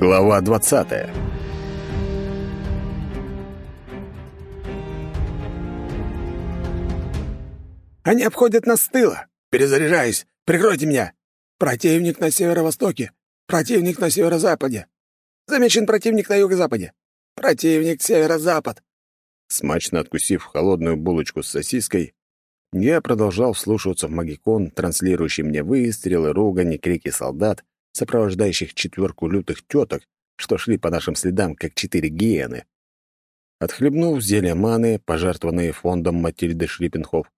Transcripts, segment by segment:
Глава двадцатая «Они обходят нас с тыла! Перезаряжаюсь! Прикройте меня! Противник на северо-востоке! Противник на северо-западе! Замечен противник на юго-западе! Противник северо-запад!» Смачно откусив холодную булочку с сосиской, я продолжал вслушиваться в магикон, транслирующий мне выстрелы, ругань и крики солдат, сопровождающих четверку лютых теток, что шли по нашим следам, как четыре гиены. Отхлебнув зелья маны, пожертвованные фондом Матильды Шлиппенхоф,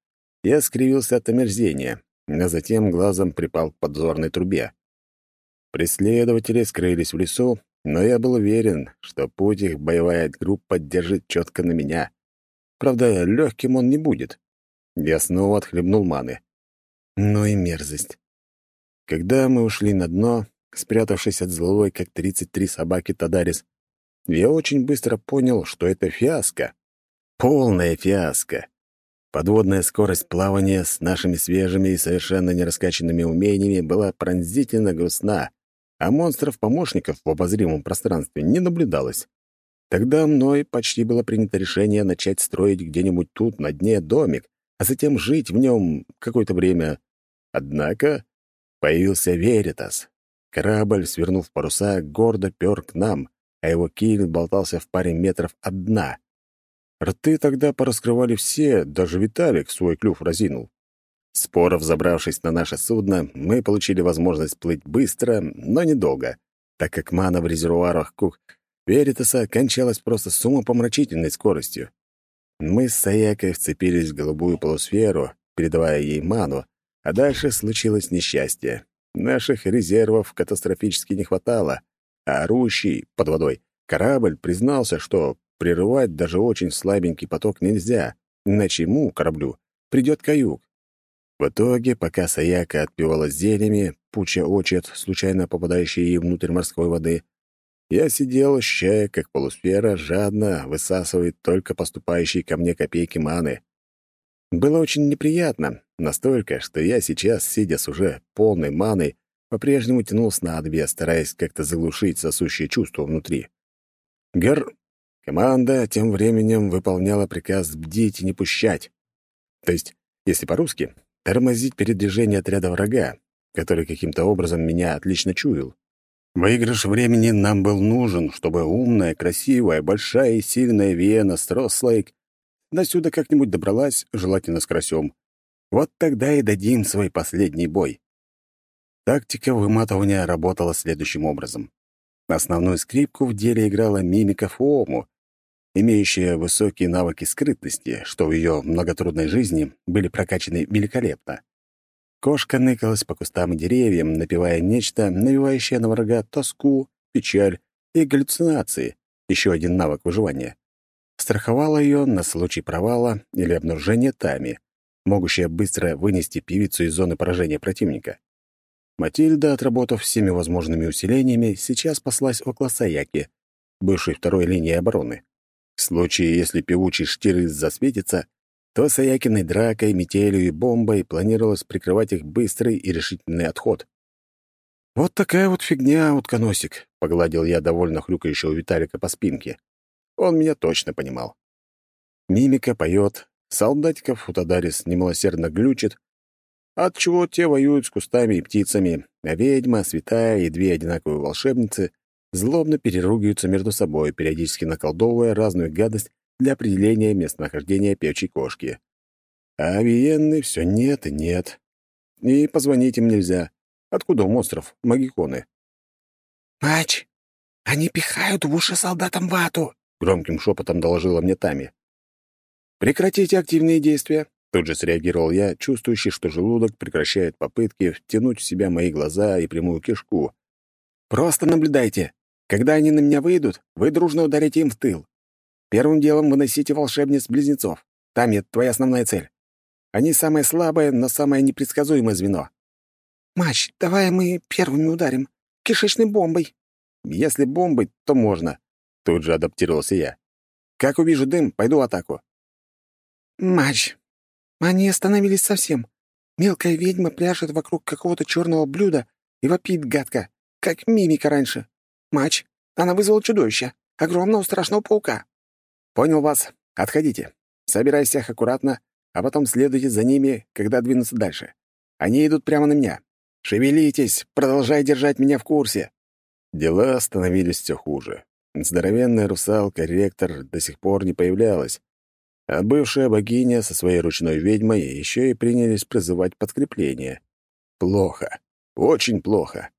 я скривился от омерзения, а затем глазом припал к подзорной трубе. Преследователи скрылись в лесу, но я был уверен, что путь их боевая группа держит четко на меня. Правда, легким он не будет. Я снова отхлебнул маны. Ну и мерзость. Когда мы ушли на дно, спрятавшись от злой, как 33 собаки Тадарис, я очень быстро понял, что это фиаско. Полная фиаско. Подводная скорость плавания с нашими свежими и совершенно нераскачанными умениями была пронзительно грустна, а монстров-помощников в обозримом пространстве не наблюдалось. Тогда мной почти было принято решение начать строить где-нибудь тут, на дне, домик, а затем жить в нем какое-то время. Однако Появился Веритас. Корабль, свернув паруса, гордо пёр к нам, а его киль болтался в паре метров от дна. Рты тогда пораскрывали все, даже Виталик свой клюв разинул. Споро взобравшись на наше судно, мы получили возможность плыть быстро, но недолго, так как мана в резервуарах Кук Веритаса кончалась просто с умопомрачительной скоростью. Мы с Саякой вцепились в голубую полусферу, передавая ей ману, а дальше случилось несчастье. Наших резервов катастрофически не хватало, а орущий под водой корабль признался, что прерывать даже очень слабенький поток нельзя, иначе ему, кораблю, придет каюк. В итоге, пока Саяка отпивала зельями, пуча очет, случайно попадающие ей внутрь морской воды, я сидел, ощущая, как полусфера жадно высасывает только поступающие ко мне копейки маны. Было очень неприятно, настолько, что я сейчас, сидя с уже полной маной, по-прежнему тянул снадобье, стараясь как-то заглушить сосущее чувство внутри. Гер... Команда тем временем выполняла приказ бдить и не пущать. То есть, если по-русски, тормозить передвижение отряда врага, который каким-то образом меня отлично чуял. Выигрыш времени нам был нужен, чтобы умная, красивая, большая и сильная Вена Строслейк до сюда как-нибудь добралась, желательно с карасем. Вот тогда и дадим свой последний бой. Тактика выматывания работала следующим образом. Основную скрипку в деле играла мимика Фуому, имеющая высокие навыки скрытности, что в ее многотрудной жизни были прокачаны великолепно. Кошка ныкалась по кустам и деревьям, напевая нечто, навевающее на врага тоску, печаль и галлюцинации, еще один навык выживания страховала ее на случай провала или обнаружения Тами, могущая быстро вынести певицу из зоны поражения противника. Матильда, отработав всеми возможными усилениями, сейчас спаслась около Саяки, бывшей второй линии обороны. В случае, если певучий Штирлиц засветится, то Саякиной дракой, метелью и бомбой планировалось прикрывать их быстрый и решительный отход. «Вот такая вот фигня, утконосик», — погладил я довольно хрюкающего Виталика по спинке. Он меня точно понимал. Мимика поет, солдатиков Утадарис немилосердно глючит, отчего те воюют с кустами и птицами, а ведьма, святая и две одинаковые волшебницы злобно переругиваются между собой, периодически наколдовывая разную гадость для определения местонахождения певчей кошки. А Виенны все нет и нет. И позвонить им нельзя. Откуда у монстров магиконы? «Мач, они пихают в уши солдатам вату!» — громким шепотом доложила мне Тами. «Прекратите активные действия!» Тут же среагировал я, чувствующий, что желудок прекращает попытки втянуть в себя мои глаза и прямую кишку. «Просто наблюдайте. Когда они на меня выйдут, вы дружно ударите им в тыл. Первым делом выносите волшебниц-близнецов. Тами, твоя основная цель. Они самое слабое, но самое непредсказуемое звено. «Мач, давай мы первыми ударим. Кишечной бомбой». «Если бомбой, то можно. Тут же адаптировался я. «Как увижу дым, пойду в атаку». «Мач, они остановились совсем. Мелкая ведьма пляшет вокруг какого-то черного блюда и вопит гадко, как мимика раньше. «Мач, она вызвала чудовище. Огромного страшного паука». «Понял вас. Отходите. Собирай всех аккуратно, а потом следуйте за ними, когда двинутся дальше. Они идут прямо на меня. Шевелитесь, продолжай держать меня в курсе». Дела становились все хуже. Здоровенная русалка-ректор до сих пор не появлялась, а бывшая богиня со своей ручной ведьмой еще и принялись призывать подкрепление. Плохо. Очень плохо.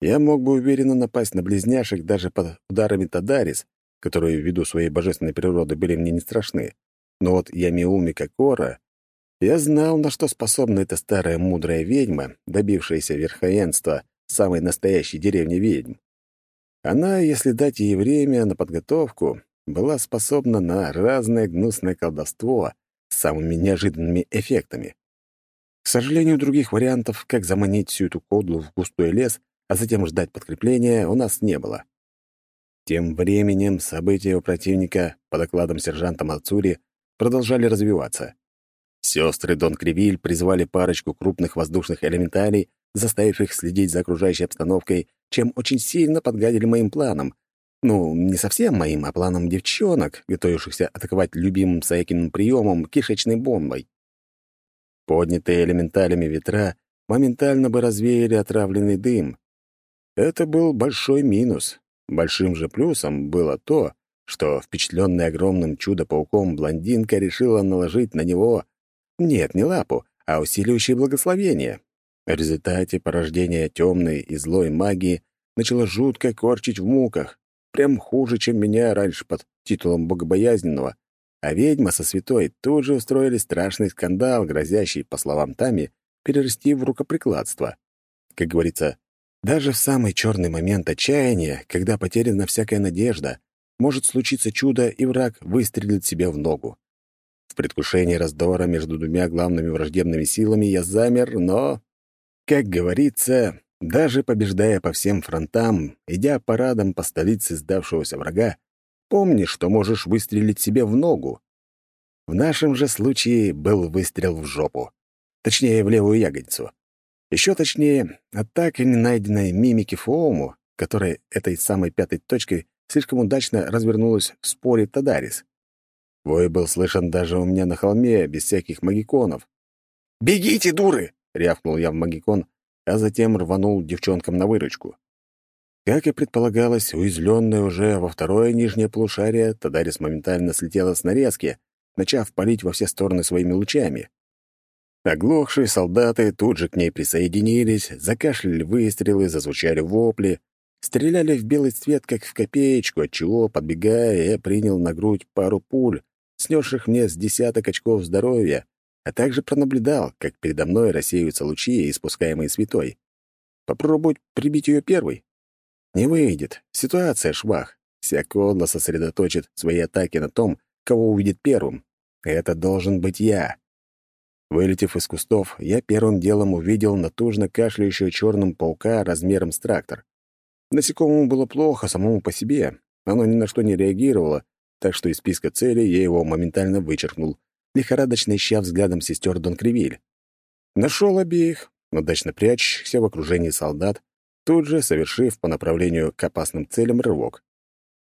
Я мог бы уверенно напасть на близняшек даже под ударами Тадарис, которые ввиду своей божественной природы были мне не страшны. Но вот Ямиуми Кокора... Я знал, на что способна эта старая мудрая ведьма, добившаяся верховенства самой настоящей деревни ведьм. Она, если дать ей время на подготовку, была способна на разное гнусное колдовство с самыми неожиданными эффектами. К сожалению, других вариантов, как заманить всю эту кодлу в густой лес, а затем ждать подкрепления, у нас не было. Тем временем события у противника, по докладам сержанта Мацури, продолжали развиваться. Сестры Дон Кривиль призвали парочку крупных воздушных элементалей, заставив их следить за окружающей обстановкой, чем очень сильно подгадили моим планам, ну, не совсем моим, а планом девчонок, готовившихся атаковать любимым Саякиным приемом кишечной бомбой. Поднятые элементалями ветра моментально бы развеяли отравленный дым. Это был большой минус. Большим же плюсом было то, что впечатленная огромным чудо-пауком блондинка решила наложить на него... Нет, не лапу, а усиливающее благословение. В результате порождения темной и злой магии начала жутко корчить в муках, Прям хуже, чем меня раньше под титулом богобоязненного. А ведьма со святой тут же устроили страшный скандал, грозящий, по словам Тами, перерасти в рукоприкладство. Как говорится, даже в самый черный момент отчаяния, когда потеряна всякая надежда, может случиться чудо, и враг выстрелит себе в ногу. В предвкушении раздора между двумя главными враждебными силами я замер, но, как говорится, даже побеждая по всем фронтам, идя парадом по столице сдавшегося врага, помни, что можешь выстрелить себе в ногу. В нашем же случае был выстрел в жопу. Точнее, в левую ягодицу. Еще точнее, от так и не найденной мимики Фоуму, которая этой самой пятой точкой слишком удачно развернулась в споре Тадарис. Вой был слышен даже у меня на холме, без всяких магиконов. «Бегите, дуры!» — рявкнул я в магикон, а затем рванул девчонкам на выручку. Как и предполагалось, уязвленная уже во второе нижнее полушарие, Тадарис моментально слетела с нарезки, начав палить во все стороны своими лучами. Оглохшие солдаты тут же к ней присоединились, закашляли выстрелы, зазвучали вопли, стреляли в белый цвет, как в копеечку, отчего, подбегая, я принял на грудь пару пуль, снесших мне с десяток очков здоровья, а также пронаблюдал, как передо мной рассеиваются лучи, испускаемые святой. Попробовать прибить ее первой? Не выйдет. Ситуация швах. Вся кодла сосредоточит свои атаки на том, кого увидит первым. Это должен быть я. Вылетев из кустов, я первым делом увидел натужно кашляющего черным паука размером с трактор. Насекомому было плохо самому по себе. Оно ни на что не реагировало, так что из списка целей я его моментально вычеркнул, лихорадочно ища взглядом сестер Дон Кривиль. Нашел обеих, удачно прячущихся в окружении солдат, тут же совершив по направлению к опасным целям рывок.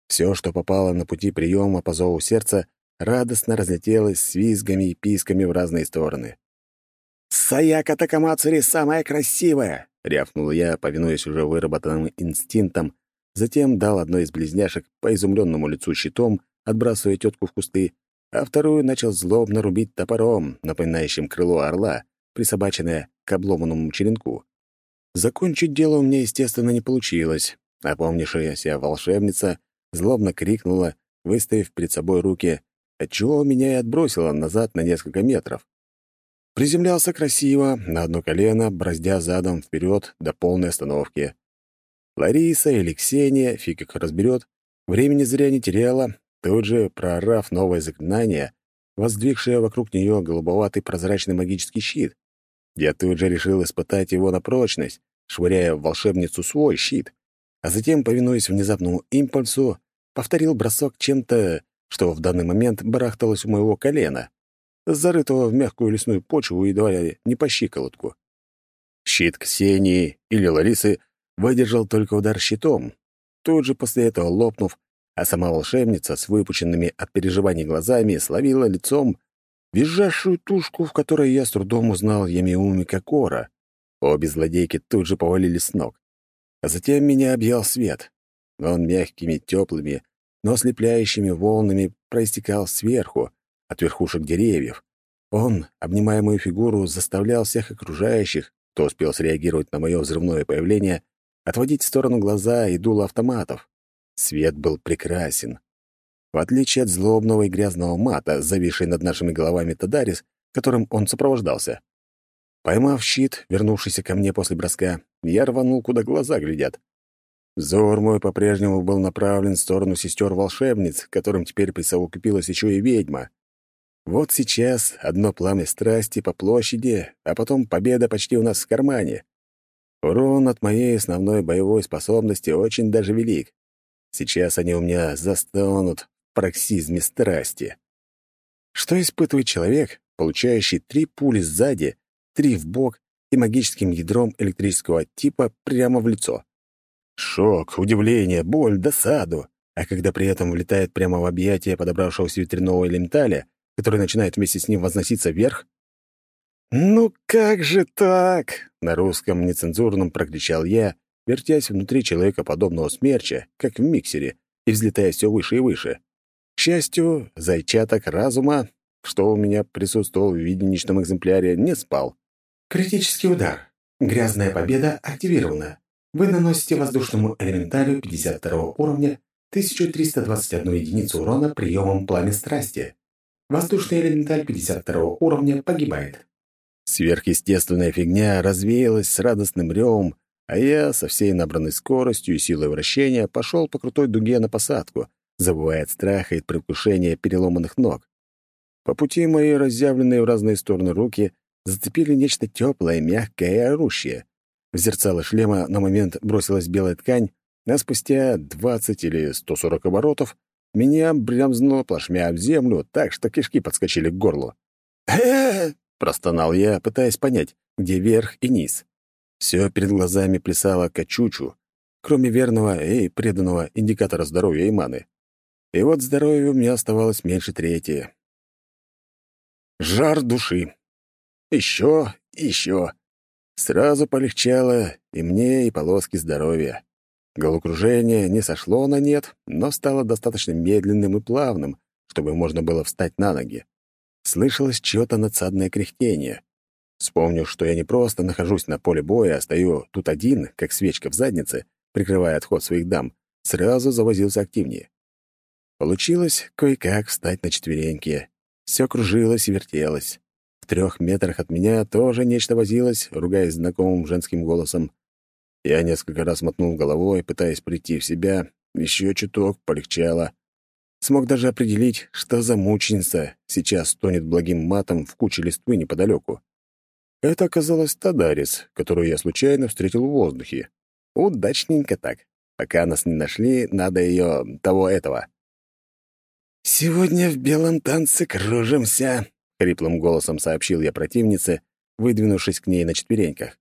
Все, что попало на пути приема по зову сердца, радостно разлетелось с визгами и писками в разные стороны. «Саяка Такамацури самая красивая!» — рявкнул я, повинуясь уже выработанным инстинктам, затем дал одной из близняшек по изумленному лицу щитом, отбрасывая тетку в кусты, а вторую начал злобно рубить топором, напоминающим крыло орла, присобаченное к обломанному черенку. Закончить дело у меня, естественно, не получилось. Опомнившаяся волшебница злобно крикнула, выставив перед собой руки, отчего меня и отбросило назад на несколько метров. Приземлялся красиво, на одно колено, браздя задом вперед до полной остановки. Лариса или Ксения, фиг их разберет, времени зря не теряла, Тут же, проорав новое заклинание, воздвигшее вокруг нее голубоватый прозрачный магический щит, я тут же решил испытать его на прочность, швыряя в волшебницу свой щит, а затем, повинуясь внезапному импульсу, повторил бросок чем-то, что в данный момент барахталось у моего колена, зарытого в мягкую лесную почву едва ли не по щиколотку. Щит Ксении или Ларисы выдержал только удар щитом, тут же после этого лопнув, а сама волшебница с выпученными от переживаний глазами словила лицом визжащую тушку, в которой я с трудом узнал Ямиуми Кокора. Обе злодейки тут же повалились с ног. А затем меня объял свет. Он мягкими, теплыми, но ослепляющими волнами проистекал сверху, от верхушек деревьев. Он, обнимая мою фигуру, заставлял всех окружающих, кто успел среагировать на мое взрывное появление, отводить в сторону глаза и дуло автоматов. Свет был прекрасен. В отличие от злобного и грязного мата, зависший над нашими головами Тадарис, которым он сопровождался. Поймав щит, вернувшийся ко мне после броска, я рванул, куда глаза глядят. Взор мой по-прежнему был направлен в сторону сестер-волшебниц, которым теперь присовокупилась еще и ведьма. Вот сейчас одно пламя страсти по площади, а потом победа почти у нас в кармане. Урон от моей основной боевой способности очень даже велик. Сейчас они у меня застонут в пароксизме страсти. Что испытывает человек, получающий три пули сзади, три в бок и магическим ядром электрического типа прямо в лицо? Шок, удивление, боль, досаду. А когда при этом влетает прямо в объятия подобравшегося ветряного элементаля, который начинает вместе с ним возноситься вверх? «Ну как же так?» — на русском нецензурном прокричал я, вертясь внутри человека подобного смерча, как в миксере, и взлетая все выше и выше. К счастью, зайчаток разума, что у меня присутствовал в единичном экземпляре, не спал. Критический удар. Грязная победа активирована. Вы наносите воздушному элементалю 52 уровня 1321 единицу урона приемом пламя страсти. Воздушный элементаль 52 уровня погибает. Сверхъестественная фигня развеялась с радостным ревом, а я со всей набранной скоростью и силой вращения пошел по крутой дуге на посадку, забывая от страха и предвкушения переломанных ног. По пути мои разъявленные в разные стороны руки зацепили нечто теплое, мягкое и орущее. В зерцало шлема на момент бросилась белая ткань, а спустя 20 или 140 оборотов меня брямзнуло плашмя об землю, так что кишки подскочили к горлу. э простонал я, пытаясь понять, где верх и низ. Все перед глазами плясало качучу, кроме верного и преданного индикатора здоровья и маны. И вот здоровья у меня оставалось меньше трети. Жар души. Еще, еще. Сразу полегчало и мне, и полоски здоровья. Головокружение не сошло на нет, но стало достаточно медленным и плавным, чтобы можно было встать на ноги. Слышалось чьё-то надсадное кряхтение. Вспомнив, что я не просто нахожусь на поле боя, а стою тут один, как свечка в заднице, прикрывая отход своих дам, сразу завозился активнее. Получилось кое-как встать на четвереньки. Все кружилось и вертелось. В трех метрах от меня тоже нечто возилось, ругаясь знакомым женским голосом. Я несколько раз мотнул головой, пытаясь прийти в себя. Еще чуток полегчало. Смог даже определить, что за мученица сейчас стонет благим матом в куче листвы неподалеку. Это оказалась Тадарис, которую я случайно встретил в воздухе. Удачненько так. Пока нас не нашли, надо ее того-этого. «Сегодня в белом танце кружимся», — хриплым голосом сообщил я противнице, выдвинувшись к ней на четвереньках.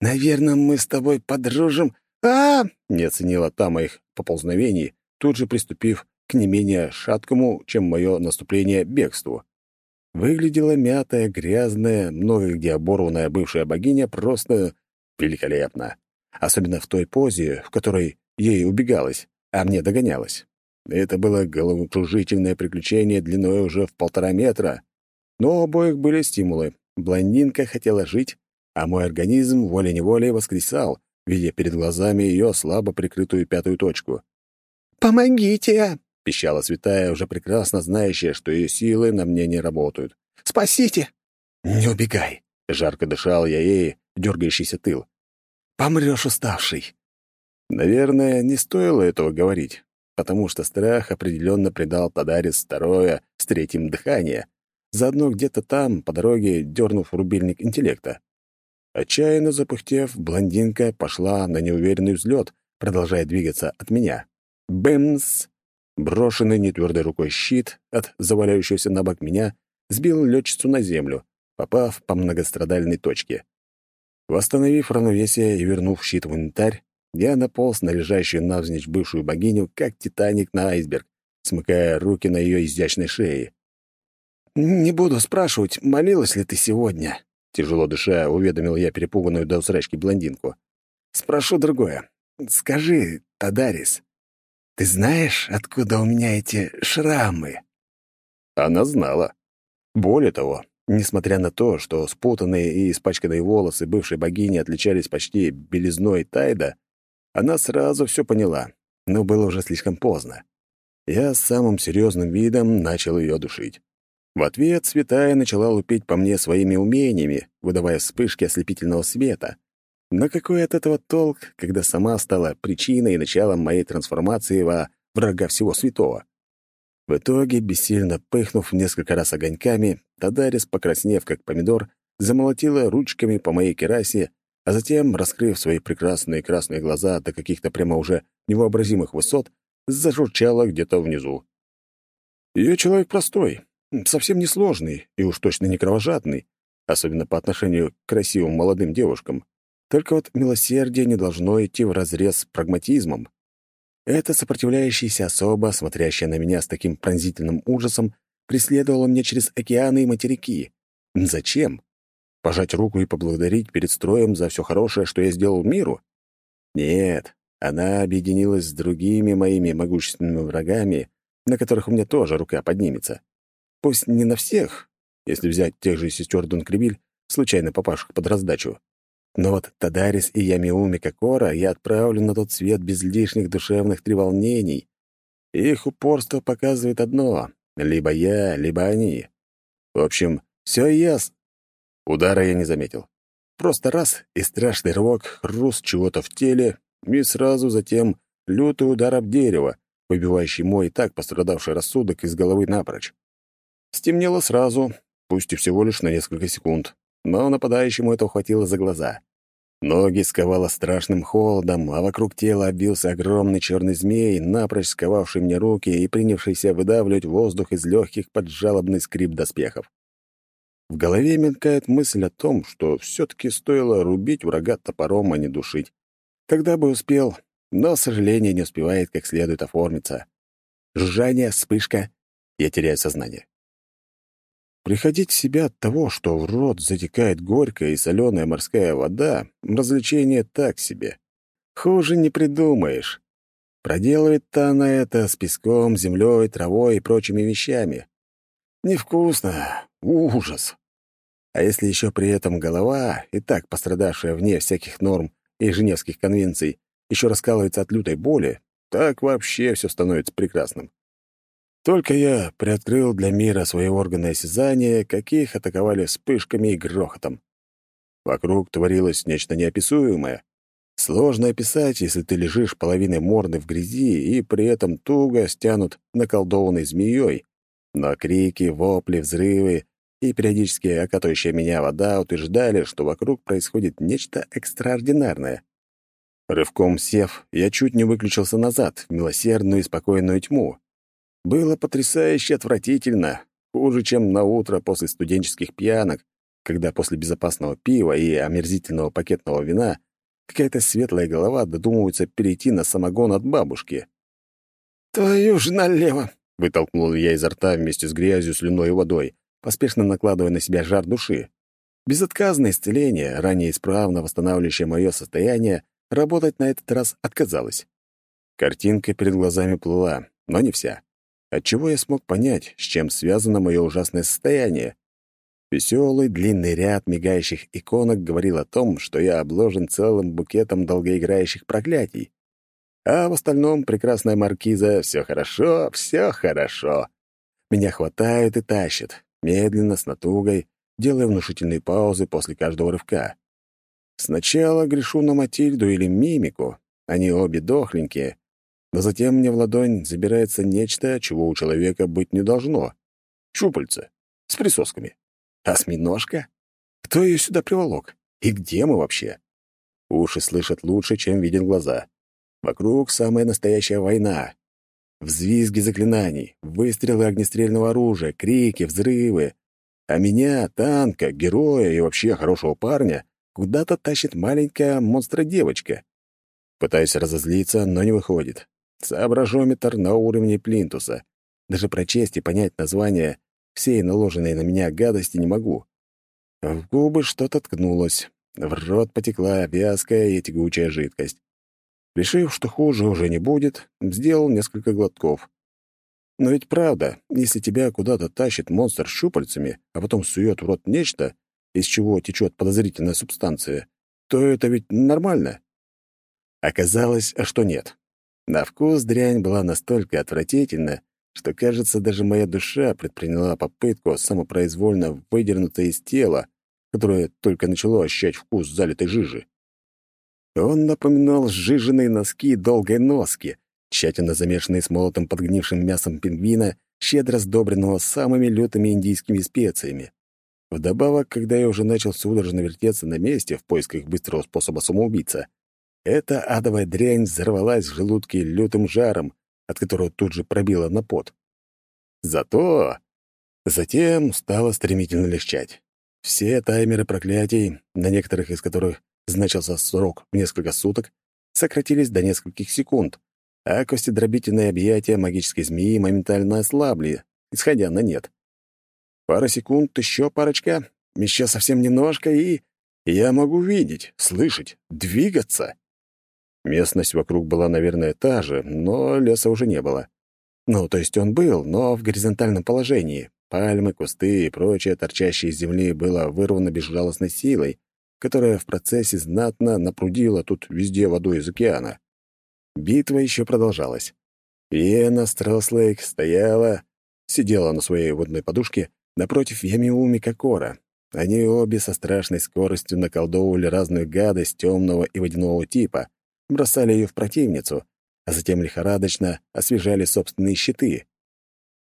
Наверное, мы с тобой подружим. А, не оценила та моих поползновений, тут же приступив к не менее шаткому, чем мое наступление, бегству. Выглядела мятая, грязная, много где оборванная бывшая богиня просто великолепно. Особенно в той позе, в которой ей убегалась, а мне догонялась. Это было головокружительное приключение длиной уже в полтора метра. Но у обоих были стимулы. Блондинка хотела жить, а мой организм волей-неволей воскресал, видя перед глазами ее слабо прикрытую пятую точку. «Помогите!» — пищала святая, уже прекрасно знающая, что ее силы на мне не работают. «Спасите!» «Не убегай!» — жарко дышал я ей, дергающийся тыл. «Помрешь уставший!» Наверное, не стоило этого говорить, потому что страх определенно придал Тадарис второе с третьим дыхание, заодно где-то там, по дороге, дернув рубильник интеллекта. Отчаянно запыхтев, блондинка пошла на неуверенный взлет, продолжая двигаться от меня. Бэмс! Брошенный нетвердой рукой щит от заваляющегося на бок меня сбил летчицу на землю, попав по многострадальной точке. Восстановив равновесие и вернув щит в инвентарь, я наполз на лежащую навзничь бывшую богиню, как Титаник на айсберг, смыкая руки на ее изящной шее. «Не буду спрашивать, молилась ли ты сегодня?» Тяжело дыша, уведомил я перепуганную до усрачки блондинку. «Спрошу другое. Скажи, Тадарис, ты знаешь, откуда у меня эти шрамы?» Она знала. Более того, несмотря на то, что спутанные и испачканные волосы бывшей богини отличались почти белизной Тайда, она сразу все поняла, но было уже слишком поздно. Я с самым серьезным видом начал ее душить. В ответ святая начала лупить по мне своими умениями, выдавая вспышки ослепительного света. Но какой от этого толк, когда сама стала причиной и началом моей трансформации во врага всего святого? В итоге, бессильно пыхнув несколько раз огоньками, Тадарис, покраснев как помидор, замолотила ручками по моей керасе, а затем, раскрыв свои прекрасные красные глаза до каких-то прямо уже невообразимых высот, зажурчала где-то внизу. Ее человек простой, совсем не сложный и уж точно не кровожадный, особенно по отношению к красивым молодым девушкам. Только вот милосердие не должно идти вразрез с прагматизмом. Эта сопротивляющаяся особа, смотрящая на меня с таким пронзительным ужасом, преследовала меня через океаны и материки. Зачем? Пожать руку и поблагодарить перед строем за все хорошее, что я сделал миру? Нет, она объединилась с другими моими могущественными врагами, на которых у меня тоже рука поднимется. Пусть не на всех, если взять тех же сестер Дункребиль, случайно попавших под раздачу. Но вот Тадарис и Ямиуми Кокора я отправлю на тот свет без лишних душевных треволнений. Их упорство показывает одно — либо я, либо они. В общем, все ясно. Удара я не заметил. Просто раз — и страшный рывок, хруст чего-то в теле, и сразу затем лютый удар об дерево, выбивающий мой и так пострадавший рассудок из головы напрочь. Стемнело сразу, пусть и всего лишь на несколько секунд, но нападающему это ухватило за глаза. Ноги сковало страшным холодом, а вокруг тела обвился огромный черный змей, напрочь сковавший мне руки и принявшийся выдавливать воздух из легких под жалобный скрип доспехов. В голове мелькает мысль о том, что все-таки стоило рубить врага топором, а не душить. Тогда бы успел, но, к сожалению, не успевает как следует оформиться. Жужжание, вспышка, я теряю сознание. Приходить в себя от того, что в рот затекает горькая и соленая морская вода, развлечение так себе. Хуже не придумаешь. Проделывает-то она это с песком, землей, травой и прочими вещами. Невкусно. Ужас. А если еще при этом голова, и так пострадавшая вне всяких норм и Женевских конвенций, еще раскалывается от лютой боли, так вообще все становится прекрасным. Только я приоткрыл для мира свои органы осязания, каких атаковали вспышками и грохотом. Вокруг творилось нечто неописуемое. Сложно описать, если ты лежишь половиной морды в грязи и при этом туго стянут наколдованной змеей. Но крики, вопли, взрывы и периодически окатывающая меня вода утверждали, что вокруг происходит нечто экстраординарное. Рывком сев, я чуть не выключился назад, в милосердную и спокойную тьму, было потрясающе отвратительно, хуже, чем на утро после студенческих пьянок, когда после безопасного пива и омерзительного пакетного вина какая-то светлая голова додумывается перейти на самогон от бабушки. «Твою ж налево!» — вытолкнул я изо рта вместе с грязью, слюной и водой, поспешно накладывая на себя жар души. Безотказное исцеление, ранее исправно восстанавливающее мое состояние, работать на этот раз отказалось. Картинка перед глазами плыла, но не вся отчего я смог понять, с чем связано мое ужасное состояние. Веселый длинный ряд мигающих иконок говорил о том, что я обложен целым букетом долгоиграющих проклятий. А в остальном прекрасная маркиза «все хорошо, все хорошо». Меня хватают и тащат, медленно, с натугой, делая внушительные паузы после каждого рывка. Сначала грешу на Матильду или Мимику, они обе дохленькие, но затем мне в ладонь забирается нечто, чего у человека быть не должно. Щупальце. С присосками. Осьминожка? Кто ее сюда приволок? И где мы вообще? Уши слышат лучше, чем видят глаза. Вокруг самая настоящая война. Взвизги заклинаний, выстрелы огнестрельного оружия, крики, взрывы. А меня, танка, героя и вообще хорошего парня, куда-то тащит маленькая монстра-девочка. Пытаюсь разозлиться, но не выходит. Соображометр на уровне плинтуса. Даже прочесть и понять название всей наложенной на меня гадости не могу. В губы что-то ткнулось. В рот потекла вязкая и тягучая жидкость. Решив, что хуже уже не будет, сделал несколько глотков. Но ведь правда, если тебя куда-то тащит монстр щупальцами, а потом сует в рот нечто, из чего течет подозрительная субстанция, то это ведь нормально. Оказалось, что нет. На вкус дрянь была настолько отвратительна, что, кажется, даже моя душа предприняла попытку самопроизвольно выдернуться из тела, которое только начало ощущать вкус залитой жижи. Он напоминал сжиженные носки долгой носки, тщательно замешанные с молотым подгнившим мясом пингвина, щедро сдобренного самыми лютыми индийскими специями. Вдобавок, когда я уже начал судорожно вертеться на месте в поисках быстрого способа самоубийца, эта адовая дрянь взорвалась в желудке лютым жаром, от которого тут же пробило на пот. Зато затем стало стремительно легчать. Все таймеры проклятий, на некоторых из которых значился срок в несколько суток, сократились до нескольких секунд, а костедробительные объятия магической змеи моментально ослабли, исходя на нет. Пара секунд, еще парочка, еще совсем немножко, и я могу видеть, слышать, двигаться. Местность вокруг была, наверное, та же, но леса уже не было. Ну, то есть он был, но в горизонтальном положении. Пальмы, кусты и прочее, торчащее из земли, было вырвано безжалостной силой, которая в процессе знатно напрудила тут везде водой из океана. Битва еще продолжалась. Виена Страуслейк стояла, сидела на своей водной подушке напротив Ямиуми Кокора. Они обе со страшной скоростью наколдовывали разную гадость темного и водяного типа, бросали ее в противницу, а затем лихорадочно освежали собственные щиты.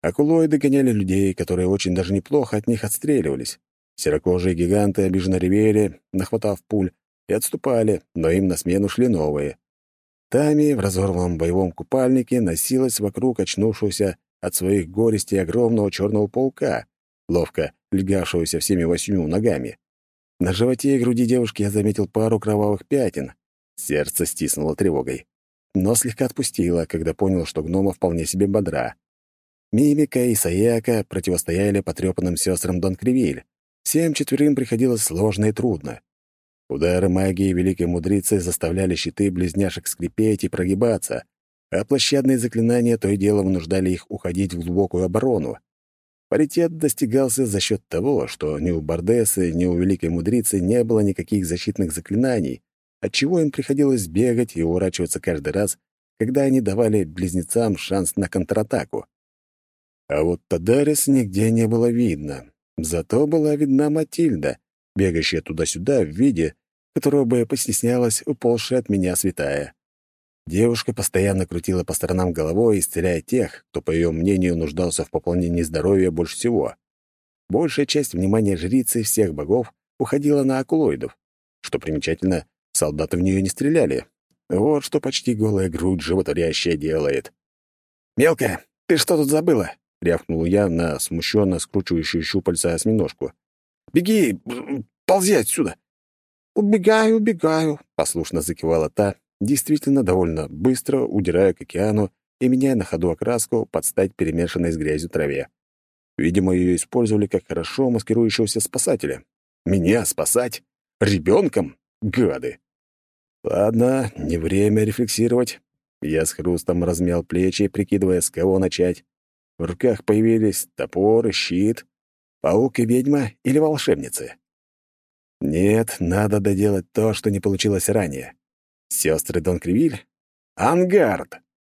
Акулоиды гоняли людей, которые очень даже неплохо от них отстреливались. Серокожие гиганты обиженно ревели, нахватав пуль, и отступали, но им на смену шли новые. Тами в разорванном боевом купальнике носилась вокруг очнувшегося от своих горестей огромного черного паука, ловко легавшегося всеми восьмью ногами. На животе и груди девушки я заметил пару кровавых пятен. Сердце стиснуло тревогой. Но слегка отпустило, когда понял, что гнома вполне себе бодра. Мимика и Саяка противостояли потрепанным сестрам Дон Кривиль. Всем четверым приходилось сложно и трудно. Удары магии Великой Мудрицы заставляли щиты близняшек скрипеть и прогибаться, а площадные заклинания то и дело вынуждали их уходить в глубокую оборону. Паритет достигался за счет того, что ни у Бардесы, ни у Великой Мудрицы не было никаких защитных заклинаний, отчего им приходилось бегать и уворачиваться каждый раз, когда они давали близнецам шанс на контратаку. А вот Тадарис нигде не было видно. Зато была видна Матильда, бегающая туда-сюда в виде, которого бы постеснялась уползшая от меня святая. Девушка постоянно крутила по сторонам головой, исцеляя тех, кто, по ее мнению, нуждался в пополнении здоровья больше всего. Большая часть внимания жрицы всех богов уходила на акулоидов. Что примечательно, солдаты в нее не стреляли. Вот что почти голая грудь животворящая делает. «Мелкая, ты что тут забыла?» — рявкнул я на смущенно скручивающую щупальца осьминожку. «Беги, ползи отсюда!» «Убегаю, убегаю», — послушно закивала та, действительно довольно быстро удирая к океану и меняя на ходу окраску под стать перемешанной с грязью траве. Видимо, ее использовали как хорошо маскирующегося спасателя. Меня спасать? Ребенком? Гады! Ладно, не время рефлексировать. Я с хрустом размял плечи, прикидывая, с кого начать. В руках появились топор и щит. Паук и ведьма или волшебницы? Нет, надо доделать то, что не получилось ранее. Сестры Дон Кривиль? Ангард!